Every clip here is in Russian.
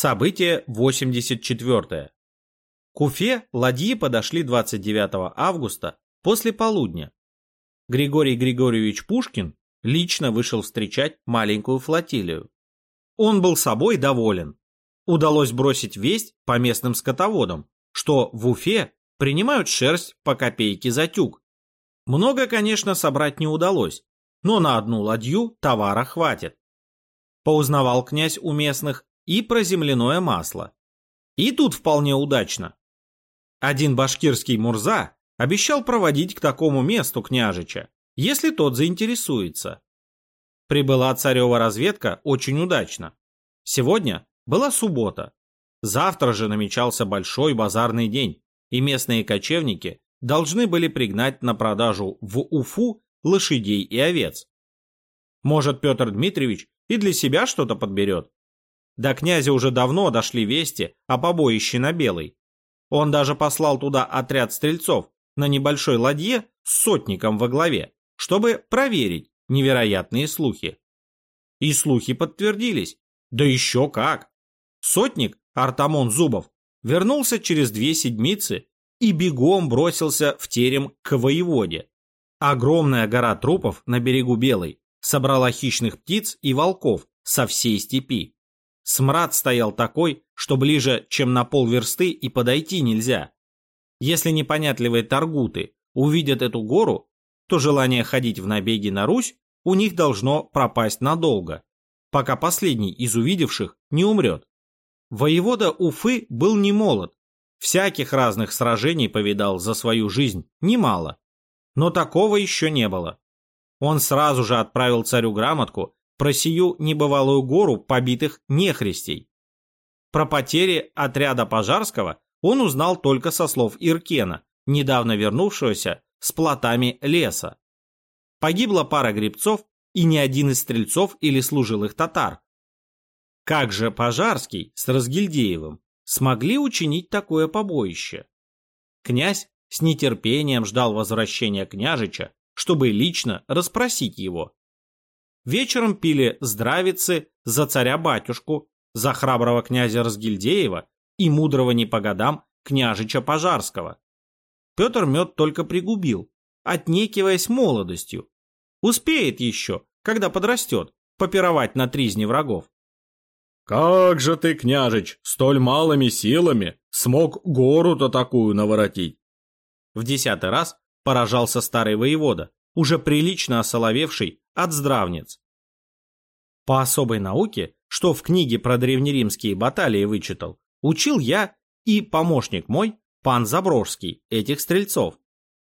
Событие 84. К Уфе ладьи подошли 29 августа после полудня. Григорий Григорьевич Пушкин лично вышел встречать маленькую флотилию. Он был собой доволен. Удалось бросить весть по местным скотоводам, что в Уфе принимают шерсть по копейке за тюк. Много, конечно, собрать не удалось, но на одну ладью товара хватит. Поузнавал князь у местных и про земляное масло. И тут вполне удачно. Один башкирский Мурза обещал проводить к такому месту княжича, если тот заинтересуется. Прибыла царева разведка очень удачно. Сегодня была суббота. Завтра же намечался большой базарный день, и местные кочевники должны были пригнать на продажу в Уфу лошадей и овец. Может, Петр Дмитриевич и для себя что-то подберет. До князя уже давно дошли вести о побоище на Белой. Он даже послал туда отряд стрельцов на небольшой ладье с сотником во главе, чтобы проверить невероятные слухи. И слухи подтвердились. Да еще как! Сотник Артамон Зубов вернулся через две седмицы и бегом бросился в терем к воеводе. Огромная гора трупов на берегу Белой собрала хищных птиц и волков со всей степи. Смрад стоял такой, что ближе, чем на полверсты и подойти нельзя. Если непонятливые торгуты увидят эту гору, то желание ходить в набеги на Русь у них должно пропасть надолго, пока последний из увидевших не умрет. Воевода Уфы был не молод, всяких разных сражений повидал за свою жизнь немало, но такого еще не было. Он сразу же отправил царю грамотку про сию небывалую гору побитых нехристей. Про потери отряда Пожарского он узнал только со слов Иркена, недавно вернувшегося с плотами леса. Погибла пара гребцов и ни один из стрельцов или служилых татар. Как же Пожарский с Разгильдеевым смогли учинить такое побоище? Князь с нетерпением ждал возвращения княжича, чтобы лично расспросить его. Вечером пили здравицы за царя-батюшку, за храброго князя Разгильдеева и мудрого не по годам княжича Пожарского. Петр мед только пригубил, отнекиваясь молодостью. Успеет еще, когда подрастет, попировать на тризне врагов. «Как же ты, княжич, столь малыми силами смог гору-то такую наворотить?» В десятый раз поражался старый воевода, уже прилично осоловевший от здравниц. По особой науке, что в книге про древнеримские баталии вычитал, учил я и помощник мой, пан Заброжский, этих стрельцов.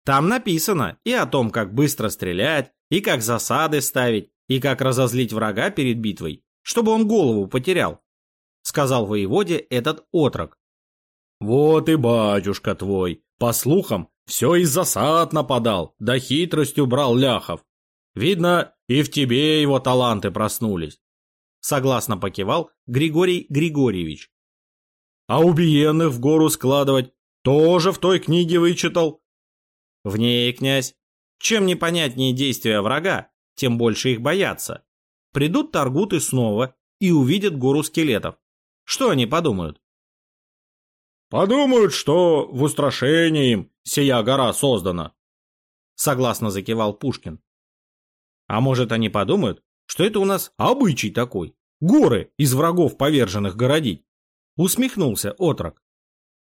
Там написано и о том, как быстро стрелять, и как засады ставить, и как разозлить врага перед битвой, чтобы он голову потерял, сказал воеводе этот отрок. Вот и батюшка твой, по слухам, все из засад нападал, да хитростью брал ляхов. Видно, и в тебе его таланты проснулись. Согласно покивал Григорий Григорьевич. А убиенных в гору складывать тоже в той книге вычитал? В ней, князь. Чем непонятнее действия врага, тем больше их боятся. Придут торгуты снова и увидят гору скелетов. Что они подумают? Подумают, что в устрашении им сия гора создана. Согласно закивал Пушкин. А может, они подумают, что это у нас обычай такой, горы из врагов поверженных городить? Усмехнулся отрок.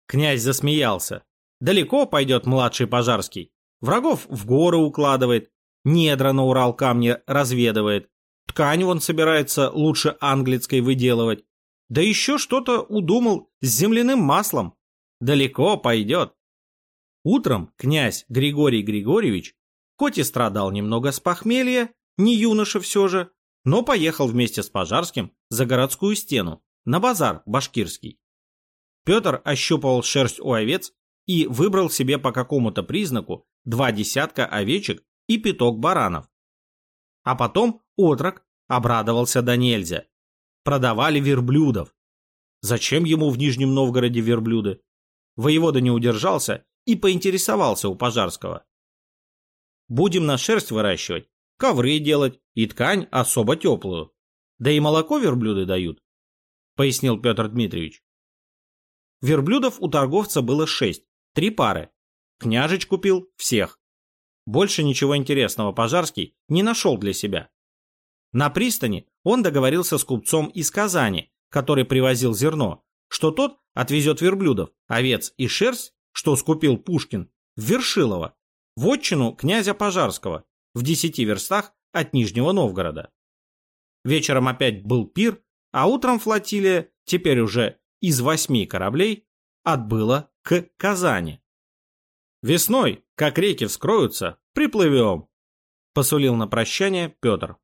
Князь засмеялся. Далеко пойдет младший Пожарский. Врагов в горы укладывает, недра на Урал камни разведывает. Ткань вон собирается лучше английской выделывать. Да еще что-то удумал с земляным маслом. Далеко пойдет. Утром князь Григорий Григорьевич Хоть и страдал немного с похмелья, не юноша все же, но поехал вместе с Пожарским за городскую стену, на базар башкирский. Петр ощупывал шерсть у овец и выбрал себе по какому-то признаку два десятка овечек и пяток баранов. А потом отрок обрадовался до нельзя. Продавали верблюдов. Зачем ему в Нижнем Новгороде верблюды? Воевода не удержался и поинтересовался у Пожарского. Будем на шерсть выращивать, ковры делать и ткань особо теплую. Да и молоко верблюды дают. пояснил Петр Дмитриевич. Верблюдов у торговца было шесть, три пары. Княжич купил всех. Больше ничего интересного Пожарский не нашел для себя. На пристани он договорился с купцом из Казани, который привозил зерно, что тот отвезет верблюдов, овец и шерсть, что скупил Пушкин, в Вершилово, в отчину князя Пожарского, в десяти верстах от Нижнего Новгорода. Вечером опять был пир, а утром флотилия, теперь уже из восьми кораблей, отбыла к Казани. «Весной, как реки вскроются, приплывем», — посулил на прощание Петр.